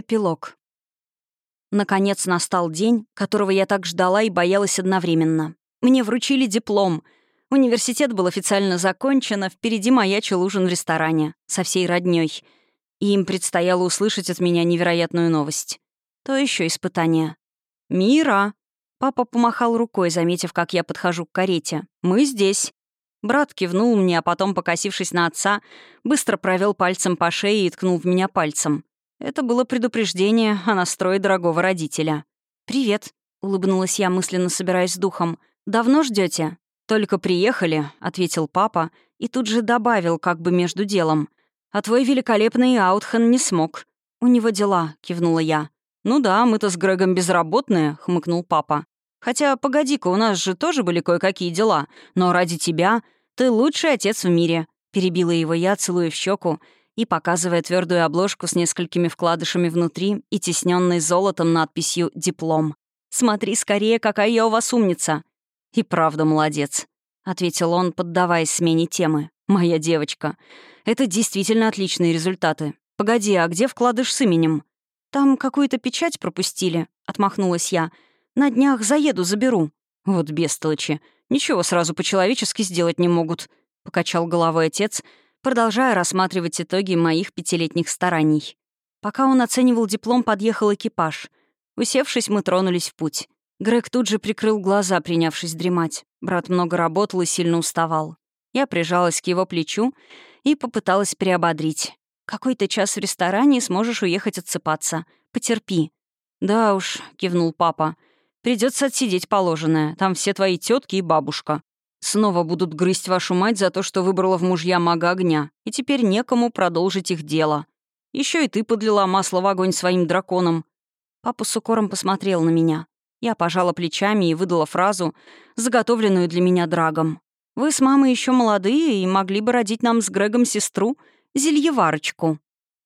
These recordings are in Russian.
Эпилог. Наконец настал день, которого я так ждала и боялась одновременно. Мне вручили диплом. Университет был официально закончен, а впереди маячил ужин в ресторане со всей роднёй. И им предстояло услышать от меня невероятную новость. То еще испытание. «Мира!» Папа помахал рукой, заметив, как я подхожу к карете. «Мы здесь». Брат кивнул мне, а потом, покосившись на отца, быстро провел пальцем по шее и ткнул в меня пальцем. Это было предупреждение о настрое дорогого родителя. «Привет», — улыбнулась я, мысленно собираясь с духом. «Давно ждете? «Только приехали», — ответил папа и тут же добавил, как бы между делом. «А твой великолепный Аутхан не смог». «У него дела», — кивнула я. «Ну да, мы-то с Грегом безработные», — хмыкнул папа. «Хотя, погоди-ка, у нас же тоже были кое-какие дела. Но ради тебя ты лучший отец в мире», — перебила его я, целуя в щеку и показывая твердую обложку с несколькими вкладышами внутри и тесненной золотом надписью «Диплом». «Смотри скорее, какая я у вас умница!» «И правда молодец», — ответил он, поддаваясь смене темы. «Моя девочка. Это действительно отличные результаты. Погоди, а где вкладыш с именем?» «Там какую-то печать пропустили», — отмахнулась я. «На днях заеду, заберу». «Вот бестолочи. Ничего сразу по-человечески сделать не могут», — покачал головой отец, — продолжая рассматривать итоги моих пятилетних стараний. Пока он оценивал диплом, подъехал экипаж. Усевшись, мы тронулись в путь. Грег тут же прикрыл глаза, принявшись дремать. Брат много работал и сильно уставал. Я прижалась к его плечу и попыталась приободрить. «Какой-то час в ресторане и сможешь уехать отсыпаться. Потерпи». «Да уж», — кивнул папа. Придется отсидеть положенное. Там все твои тетки и бабушка. Снова будут грызть вашу мать за то, что выбрала в мужья мага огня, и теперь некому продолжить их дело. Еще и ты подлила масло в огонь своим драконом». Папа с укором посмотрел на меня. Я пожала плечами и выдала фразу, заготовленную для меня драгом. «Вы с мамой еще молодые и могли бы родить нам с Грегом сестру, зельеварочку».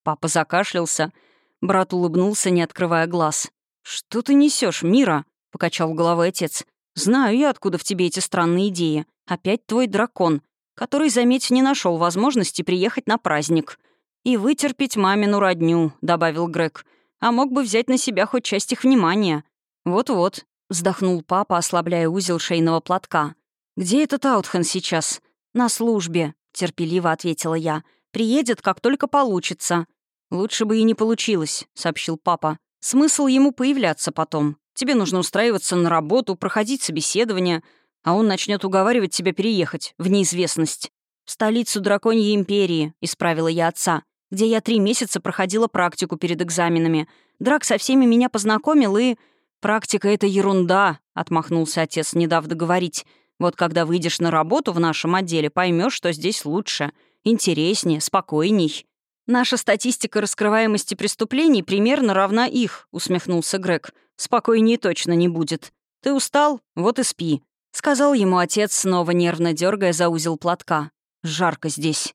Папа закашлялся. Брат улыбнулся, не открывая глаз. «Что ты несешь, Мира?» — покачал головой отец. Знаю я, откуда в тебе эти странные идеи. Опять твой дракон, который, заметь, не нашел возможности приехать на праздник. И вытерпеть мамину родню», — добавил Грег. «А мог бы взять на себя хоть часть их внимания». «Вот-вот», — вздохнул папа, ослабляя узел шейного платка. «Где этот Аутхан сейчас?» «На службе», — терпеливо ответила я. «Приедет, как только получится». «Лучше бы и не получилось», — сообщил папа. «Смысл ему появляться потом. Тебе нужно устраиваться на работу, проходить собеседование, а он начнет уговаривать тебя переехать в неизвестность. В столицу драконьей империи, исправила я отца, где я три месяца проходила практику перед экзаменами. Драк со всеми меня познакомил и... «Практика — это ерунда», — отмахнулся отец, не дав договорить. «Вот когда выйдешь на работу в нашем отделе, поймешь, что здесь лучше, интереснее, спокойней». «Наша статистика раскрываемости преступлений примерно равна их», — усмехнулся Грег. «Спокойнее точно не будет. Ты устал? Вот и спи», — сказал ему отец, снова нервно дергая за узел платка. «Жарко здесь».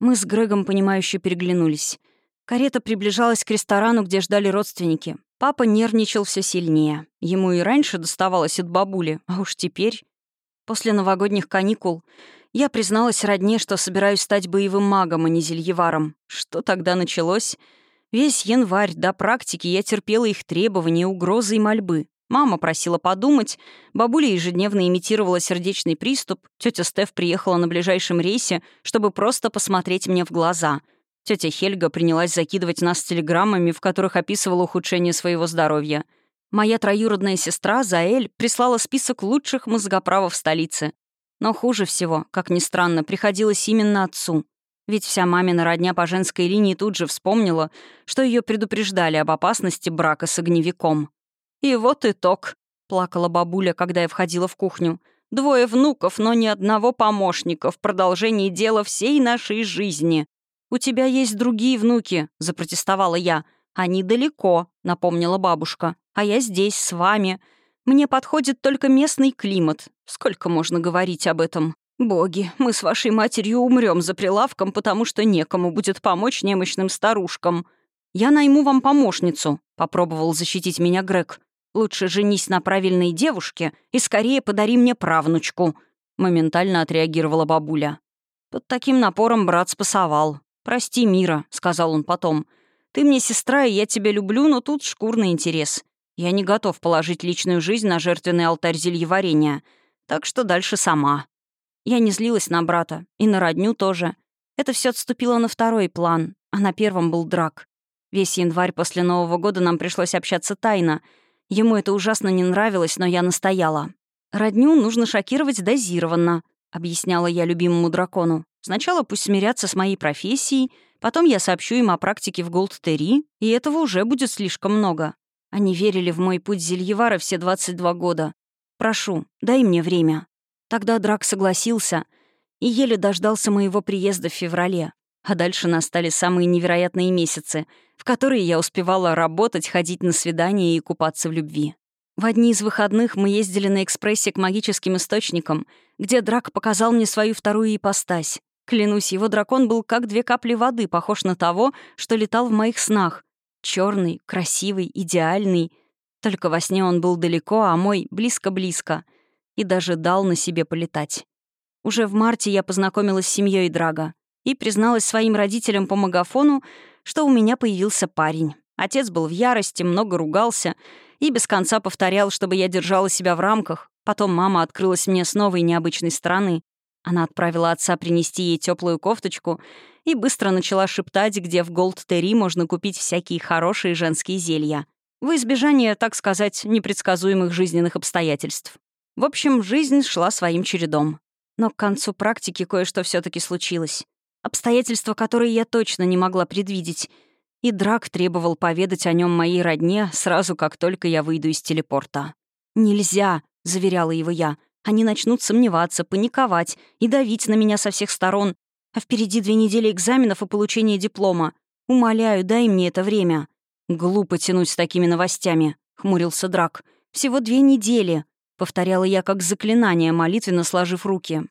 Мы с Грегом, понимающе переглянулись. Карета приближалась к ресторану, где ждали родственники. Папа нервничал все сильнее. Ему и раньше доставалось от бабули, а уж теперь... После новогодних каникул я призналась родне, что собираюсь стать боевым магом, а не зельеваром. Что тогда началось? Весь январь до практики я терпела их требования, угрозы и мольбы. Мама просила подумать, бабуля ежедневно имитировала сердечный приступ, тетя Стеф приехала на ближайшем рейсе, чтобы просто посмотреть мне в глаза. Тетя Хельга принялась закидывать нас телеграммами, в которых описывала ухудшение своего здоровья. Моя троюродная сестра, Заэль, прислала список лучших мозгоправов столицы. Но хуже всего, как ни странно, приходилось именно отцу. Ведь вся мамина родня по женской линии тут же вспомнила, что ее предупреждали об опасности брака с огневиком. «И вот итог», — плакала бабуля, когда я входила в кухню. «Двое внуков, но ни одного помощника в продолжении дела всей нашей жизни. У тебя есть другие внуки», — запротестовала я. «Они далеко», — напомнила бабушка. «А я здесь, с вами. Мне подходит только местный климат. Сколько можно говорить об этом? Боги, мы с вашей матерью умрем за прилавком, потому что некому будет помочь немощным старушкам. Я найму вам помощницу, попробовал защитить меня Грег. Лучше женись на правильной девушке и скорее подари мне правнучку. Моментально отреагировала бабуля. Под таким напором брат спасовал. «Прости, Мира», — сказал он потом. Ты мне сестра, и я тебя люблю, но тут шкурный интерес. Я не готов положить личную жизнь на жертвенный алтарь зельеварения, так что дальше сама. Я не злилась на брата, и на родню тоже. Это все отступило на второй план, а на первом был драк. Весь январь после Нового года нам пришлось общаться тайно. Ему это ужасно не нравилось, но я настояла. «Родню нужно шокировать дозированно», — объясняла я любимому дракону. «Сначала пусть смирятся с моей профессией, потом я сообщу им о практике в Голд-Терри, и этого уже будет слишком много. Они верили в мой путь Зельевара все 22 года. Прошу, дай мне время». Тогда Драк согласился и еле дождался моего приезда в феврале. А дальше настали самые невероятные месяцы, в которые я успевала работать, ходить на свидания и купаться в любви. В одни из выходных мы ездили на экспрессе к магическим источникам, где Драк показал мне свою вторую ипостась. Клянусь, его дракон был как две капли воды, похож на того, что летал в моих снах. Черный, красивый, идеальный. Только во сне он был далеко, а мой — близко-близко. И даже дал на себе полетать. Уже в марте я познакомилась с семьей Драга и призналась своим родителям по магафону, что у меня появился парень. Отец был в ярости, много ругался и без конца повторял, чтобы я держала себя в рамках. Потом мама открылась мне с новой необычной стороны. Она отправила отца принести ей теплую кофточку и быстро начала шептать, где в Голд-Терри можно купить всякие хорошие женские зелья. В избежание, так сказать, непредсказуемых жизненных обстоятельств. В общем, жизнь шла своим чередом. Но к концу практики кое-что все таки случилось. Обстоятельства, которые я точно не могла предвидеть. И Драк требовал поведать о нем моей родне сразу, как только я выйду из телепорта. «Нельзя», — заверяла его я. «Они начнут сомневаться, паниковать и давить на меня со всех сторон. А впереди две недели экзаменов и получения диплома. Умоляю, дай мне это время». «Глупо тянуть с такими новостями», — хмурился Драк. «Всего две недели», — повторяла я как заклинание, молитвенно сложив руки.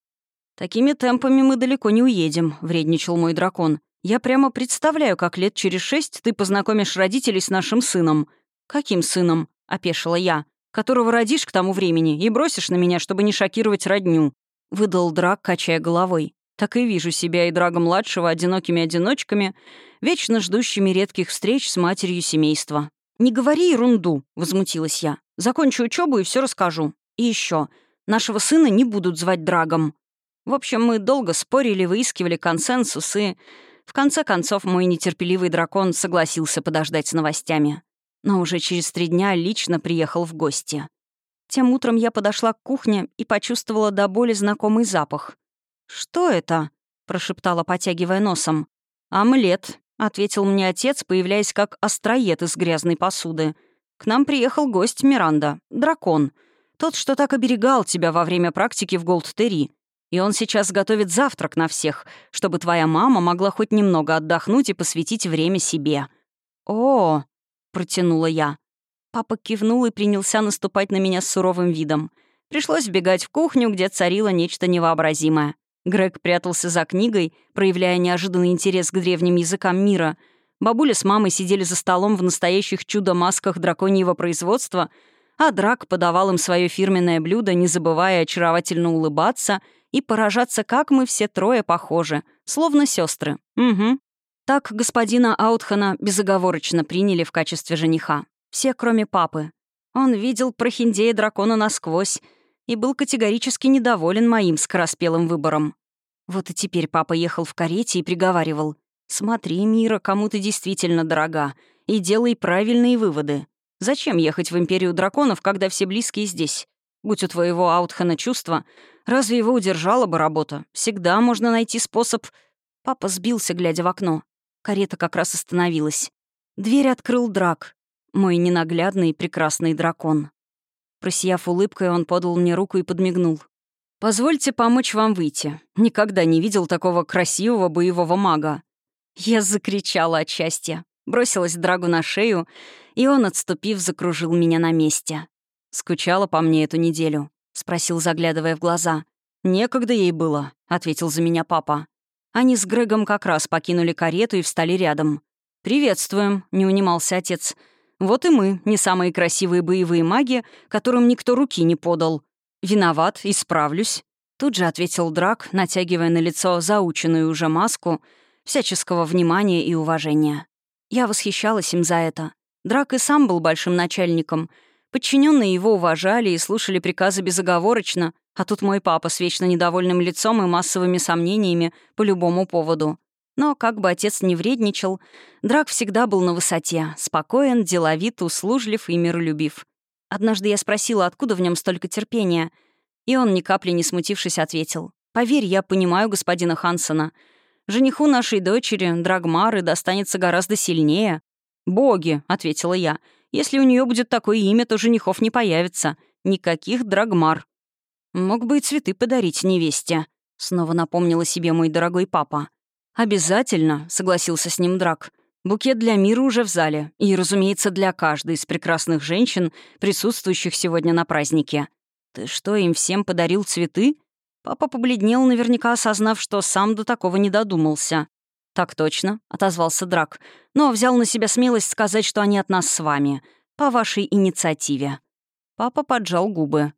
«Такими темпами мы далеко не уедем», — вредничал мой дракон. «Я прямо представляю, как лет через шесть ты познакомишь родителей с нашим сыном». «Каким сыном?» — опешила я. «Которого родишь к тому времени и бросишь на меня, чтобы не шокировать родню», — выдал Драк, качая головой. «Так и вижу себя и Драга-младшего одинокими одиночками, вечно ждущими редких встреч с матерью семейства». «Не говори ерунду», — возмутилась я. «Закончу учебу и все расскажу. И еще, нашего сына не будут звать Драгом». В общем, мы долго спорили, выискивали консенсус, и в конце концов мой нетерпеливый дракон согласился подождать с новостями. Но уже через три дня лично приехал в гости. Тем утром я подошла к кухне и почувствовала до боли знакомый запах. «Что это?» — прошептала, потягивая носом. «Омлет», — ответил мне отец, появляясь как остроед из грязной посуды. «К нам приехал гость Миранда, дракон. Тот, что так оберегал тебя во время практики в Голд-Терри. И он сейчас готовит завтрак на всех, чтобы твоя мама могла хоть немного отдохнуть и посвятить время себе». «О!» — протянула я. Папа кивнул и принялся наступать на меня с суровым видом. Пришлось бегать в кухню, где царило нечто невообразимое. Грег прятался за книгой, проявляя неожиданный интерес к древним языкам мира. Бабуля с мамой сидели за столом в настоящих чудо-масках драконьего производства, а Драк подавал им свое фирменное блюдо, не забывая очаровательно улыбаться — и поражаться, как мы все трое похожи, словно сестры. Угу. Так господина Аутхана безоговорочно приняли в качестве жениха. Все, кроме папы. Он видел прохиндея дракона насквозь и был категорически недоволен моим скороспелым выбором. Вот и теперь папа ехал в карете и приговаривал. «Смотри, Мира, кому ты действительно дорога, и делай правильные выводы. Зачем ехать в Империю драконов, когда все близкие здесь? Будь у твоего Аутхана чувства, разве его удержала бы работа? Всегда можно найти способ... Папа сбился, глядя в окно. Карета как раз остановилась. Дверь открыл драк. Мой ненаглядный прекрасный дракон. Просияв улыбкой, он подал мне руку и подмигнул. «Позвольте помочь вам выйти. Никогда не видел такого красивого боевого мага». Я закричала от счастья. Бросилась Драгу на шею, и он, отступив, закружил меня на месте. «Скучала по мне эту неделю?» — спросил, заглядывая в глаза. «Некогда ей было», — ответил за меня папа. Они с Грегом как раз покинули карету и встали рядом. «Приветствуем», — не унимался отец. «Вот и мы, не самые красивые боевые маги, которым никто руки не подал. Виноват, исправлюсь». Тут же ответил Драк, натягивая на лицо заученную уже маску всяческого внимания и уважения. Я восхищалась им за это. Драк и сам был большим начальником. Подчиненные его уважали и слушали приказы безоговорочно, а тут мой папа с вечно недовольным лицом и массовыми сомнениями по любому поводу. Но как бы отец не вредничал, Драк всегда был на высоте, спокоен, деловит, услужлив и миролюбив. Однажды я спросила, откуда в нем столько терпения, и он, ни капли не смутившись, ответил. «Поверь, я понимаю господина Хансона. Жениху нашей дочери, Драгмары, достанется гораздо сильнее». «Боги», — ответила я, — «если у нее будет такое имя, то женихов не появится. Никаких Драгмар». «Мог бы и цветы подарить невесте», — снова напомнила себе мой дорогой папа. «Обязательно», — согласился с ним Драк. «Букет для мира уже в зале. И, разумеется, для каждой из прекрасных женщин, присутствующих сегодня на празднике. Ты что, им всем подарил цветы?» Папа побледнел, наверняка осознав, что сам до такого не додумался. «Так точно», — отозвался Драк, «но взял на себя смелость сказать, что они от нас с вами, по вашей инициативе». Папа поджал губы.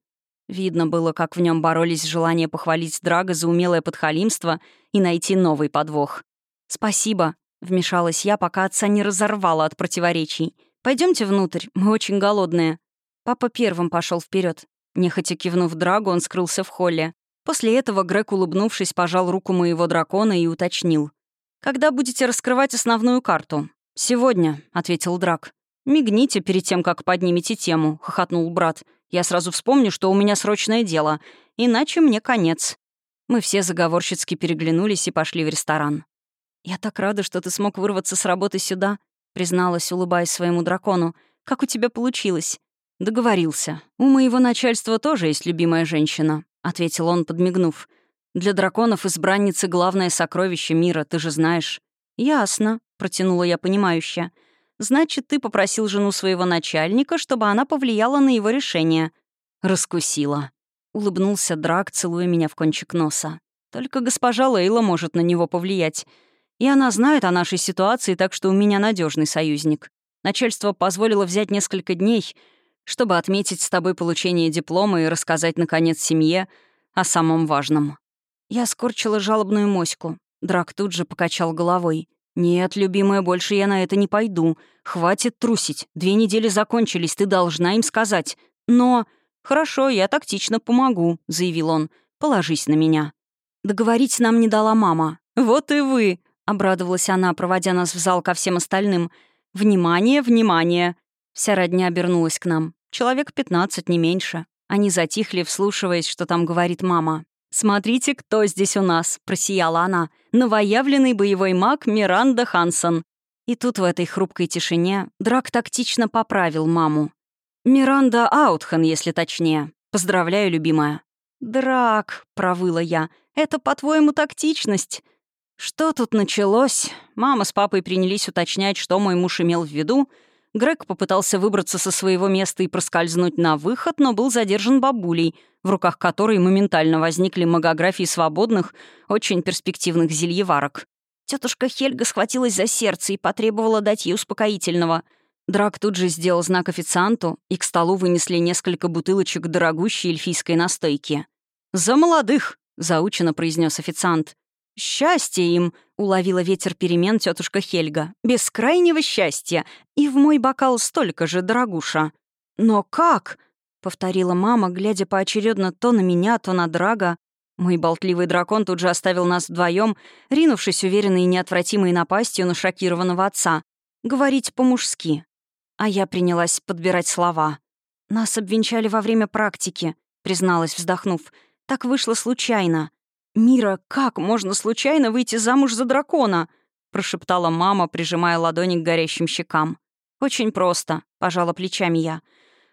Видно было, как в нем боролись желание похвалить Драга за умелое подхалимство и найти новый подвох. «Спасибо», — вмешалась я, пока отца не разорвала от противоречий. Пойдемте внутрь, мы очень голодные». Папа первым пошел вперед. Нехотя кивнув Драгу, он скрылся в холле. После этого Грег, улыбнувшись, пожал руку моего дракона и уточнил. «Когда будете раскрывать основную карту?» «Сегодня», — ответил Драк. «Мигните перед тем, как поднимете тему», — хохотнул брат. Я сразу вспомню, что у меня срочное дело, иначе мне конец». Мы все заговорщицки переглянулись и пошли в ресторан. «Я так рада, что ты смог вырваться с работы сюда», — призналась, улыбаясь своему дракону. «Как у тебя получилось?» «Договорился. У моего начальства тоже есть любимая женщина», — ответил он, подмигнув. «Для драконов избранницы — главное сокровище мира, ты же знаешь». «Ясно», — протянула я понимающе. Значит, ты попросил жену своего начальника, чтобы она повлияла на его решение. Раскусила. Улыбнулся Драк, целуя меня в кончик носа. Только госпожа Лейла может на него повлиять. И она знает о нашей ситуации, так что у меня надежный союзник. Начальство позволило взять несколько дней, чтобы отметить с тобой получение диплома и рассказать, наконец, семье о самом важном. Я скорчила жалобную моську. Драк тут же покачал головой. «Нет, любимая, больше я на это не пойду. Хватит трусить. Две недели закончились, ты должна им сказать. Но...» «Хорошо, я тактично помогу», — заявил он. «Положись на меня». Договорить нам не дала мама. «Вот и вы», — обрадовалась она, проводя нас в зал ко всем остальным. «Внимание, внимание!» Вся родня обернулась к нам. Человек пятнадцать, не меньше. Они затихли, вслушиваясь, что там говорит мама. «Смотрите, кто здесь у нас!» — просияла она. «Новоявленный боевой маг Миранда Хансон». И тут в этой хрупкой тишине Драк тактично поправил маму. «Миранда Аутхан, если точнее. Поздравляю, любимая». «Драк», — провыла я, — «это, по-твоему, тактичность?» Что тут началось? Мама с папой принялись уточнять, что мой муж имел в виду. Грег попытался выбраться со своего места и проскользнуть на выход, но был задержан бабулей, в руках которой моментально возникли магографии свободных, очень перспективных зельеварок. Тетушка Хельга схватилась за сердце и потребовала дать ей успокоительного. Драк тут же сделал знак официанту, и к столу вынесли несколько бутылочек дорогущей эльфийской настойки. «За молодых!» — заучено произнес официант. «Счастье им!» — уловила ветер перемен тетушка Хельга. «Бескрайнего счастья! И в мой бокал столько же, дорогуша!» «Но как?» — повторила мама, глядя поочередно то на меня, то на Драга. Мой болтливый дракон тут же оставил нас вдвоем, ринувшись уверенной и неотвратимой напастью на шокированного отца. Говорить по-мужски. А я принялась подбирать слова. «Нас обвенчали во время практики», — призналась, вздохнув. «Так вышло случайно». «Мира, как можно случайно выйти замуж за дракона?» — прошептала мама, прижимая ладони к горящим щекам. «Очень просто», — пожала плечами я.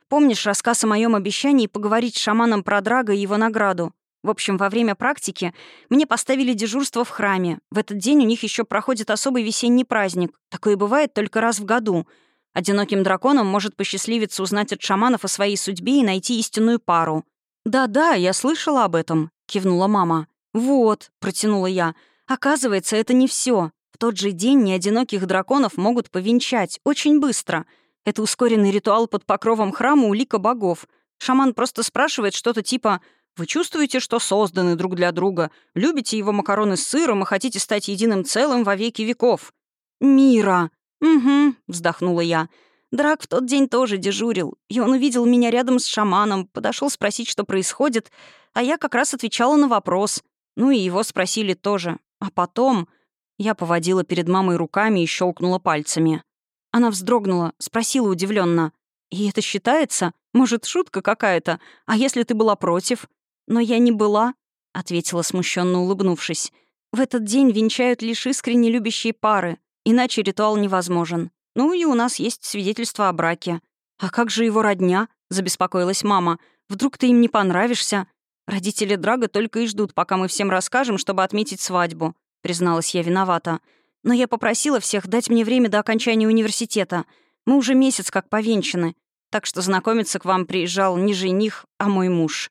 Помнишь рассказ о моем обещании поговорить с шаманом про Драга и его награду? В общем, во время практики мне поставили дежурство в храме. В этот день у них еще проходит особый весенний праздник. Такое бывает только раз в году. Одиноким драконам может посчастливиться узнать от шаманов о своей судьбе и найти истинную пару. «Да-да, я слышала об этом», — кивнула мама. «Вот», — протянула я. «Оказывается, это не все. В тот же день неодиноких драконов могут повенчать. Очень быстро. Это ускоренный ритуал под покровом храма у лика богов. Шаман просто спрашивает что-то типа «Вы чувствуете, что созданы друг для друга? Любите его макароны с сыром и хотите стать единым целым во веки веков?» «Мира!» «Угу», — вздохнула я. Драк в тот день тоже дежурил, и он увидел меня рядом с шаманом, подошел спросить, что происходит, а я как раз отвечала на вопрос. Ну и его спросили тоже. А потом... Я поводила перед мамой руками и щелкнула пальцами. Она вздрогнула, спросила удивленно: «И это считается? Может, шутка какая-то? А если ты была против?» «Но я не была», — ответила смущенно улыбнувшись. «В этот день венчают лишь искренне любящие пары, иначе ритуал невозможен. Ну и у нас есть свидетельство о браке». «А как же его родня?» — забеспокоилась мама. «Вдруг ты им не понравишься?» «Родители Драга только и ждут, пока мы всем расскажем, чтобы отметить свадьбу», — призналась я виновата. «Но я попросила всех дать мне время до окончания университета. Мы уже месяц как повенчаны, так что знакомиться к вам приезжал не жених, а мой муж».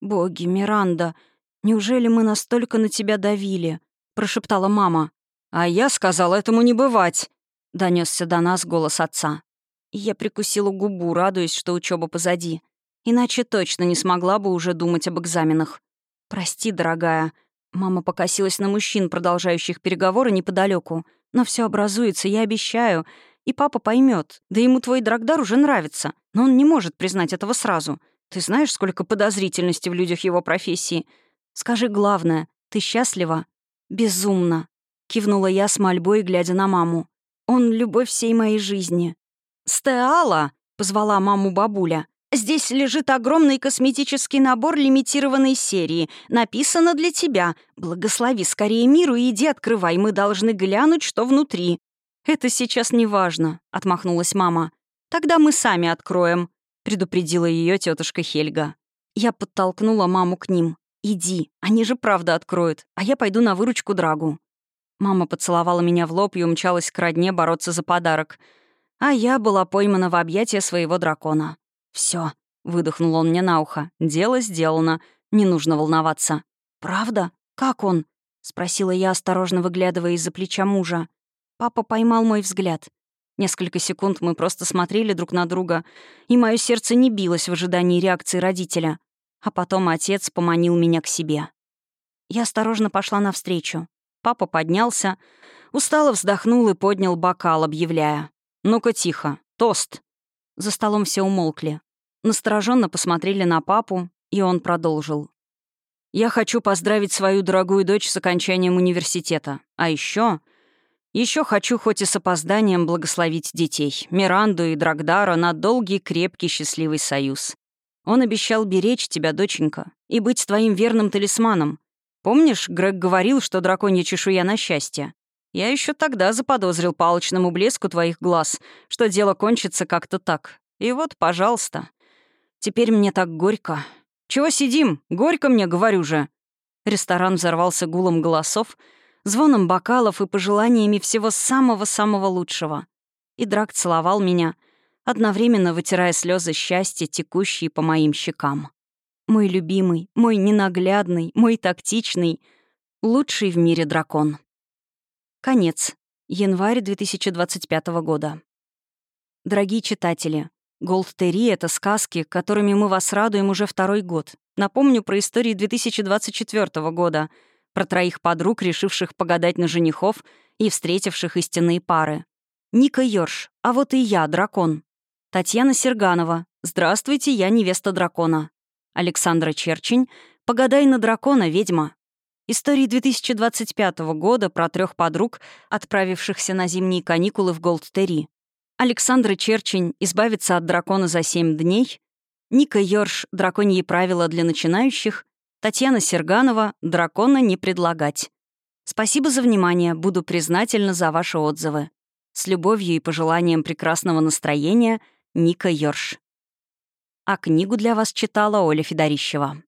«Боги, Миранда, неужели мы настолько на тебя давили?» — прошептала мама. «А я сказал этому не бывать», — донесся до нас голос отца. я прикусила губу, радуясь, что учеба позади. Иначе точно не смогла бы уже думать об экзаменах. «Прости, дорогая». Мама покосилась на мужчин, продолжающих переговоры неподалеку. «Но все образуется, я обещаю. И папа поймет. Да ему твой Драгдар уже нравится. Но он не может признать этого сразу. Ты знаешь, сколько подозрительности в людях его профессии? Скажи главное, ты счастлива?» «Безумно», — кивнула я с мольбой, глядя на маму. «Он — любовь всей моей жизни». «Стеала!» — позвала маму бабуля. Здесь лежит огромный косметический набор лимитированной серии. Написано для тебя. Благослови скорее миру и иди открывай. Мы должны глянуть, что внутри». «Это сейчас не важно», — отмахнулась мама. «Тогда мы сами откроем», — предупредила ее тетушка Хельга. Я подтолкнула маму к ним. «Иди, они же правда откроют, а я пойду на выручку Драгу». Мама поцеловала меня в лоб и умчалась к родне бороться за подарок. А я была поймана в объятия своего дракона. Все, выдохнул он мне на ухо. «Дело сделано. Не нужно волноваться». «Правда? Как он?» — спросила я, осторожно выглядывая из-за плеча мужа. Папа поймал мой взгляд. Несколько секунд мы просто смотрели друг на друга, и мое сердце не билось в ожидании реакции родителя. А потом отец поманил меня к себе. Я осторожно пошла навстречу. Папа поднялся, устало вздохнул и поднял бокал, объявляя. «Ну-ка тихо. Тост!» За столом все умолкли. Настороженно посмотрели на папу, и он продолжил. «Я хочу поздравить свою дорогую дочь с окончанием университета. А еще, еще хочу хоть и с опозданием благословить детей, Миранду и Драгдара, на долгий, крепкий, счастливый союз. Он обещал беречь тебя, доченька, и быть твоим верным талисманом. Помнишь, Грег говорил, что драконья чешуя на счастье? Я еще тогда заподозрил по алчному блеску твоих глаз, что дело кончится как-то так. И вот, пожалуйста. Теперь мне так горько. Чего сидим? Горько мне, говорю же. Ресторан взорвался гулом голосов, звоном бокалов и пожеланиями всего самого-самого лучшего. И Драк целовал меня, одновременно вытирая слезы счастья, текущие по моим щекам. Мой любимый, мой ненаглядный, мой тактичный, лучший в мире дракон. Конец. Январь 2025 года. Дорогие читатели, Голд-Терри — это сказки, которыми мы вас радуем уже второй год. Напомню про истории 2024 года, про троих подруг, решивших погадать на женихов и встретивших истинные пары. Ника Йорш, а вот и я, дракон. Татьяна Серганова, здравствуйте, я невеста дракона. Александра Черчень, погадай на дракона, ведьма. Истории 2025 года про трех подруг, отправившихся на зимние каникулы в Голд-Терри. Александра Черчень «Избавиться от дракона за семь дней», Ника Йорш «Драконьи правила для начинающих», Татьяна Серганова «Дракона не предлагать». Спасибо за внимание, буду признательна за ваши отзывы. С любовью и пожеланием прекрасного настроения, Ника Йорш. А книгу для вас читала Оля Федорищева.